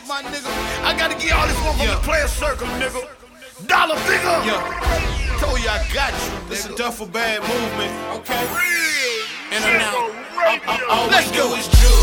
shit, my nigga. I gotta get all this one from Yeah. the player circle, nigga. Dollar figure. Yeah, Told you I got you, this a duffel bag movement. Okay. And And now, all, all Let's go. is jug,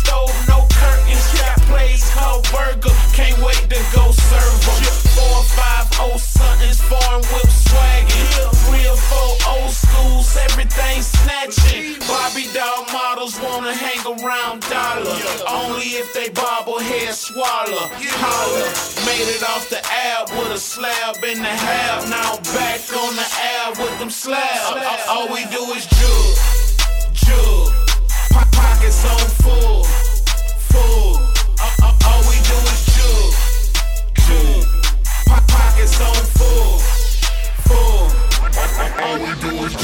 stove, no curtains. Got place called burger, can't wait to go serve 'em. Four or five old somethings, foreign whip swagging. Three or four old schools, everything snatching. Barbie doll models wanna hang around dollar. Only if they bobblehead swallow. Holler, made it off the ab with a slab in the half. Now back on the ab with them slabs. All- All we do is jug, jug. Do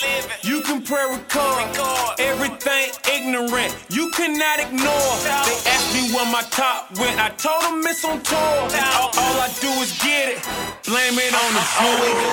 living. You can pray record. Everything ignorant. You cannot ignore. They asked me where my top went. I told them it's on tour. All, all I do is get it. Blame it on the jewelry. do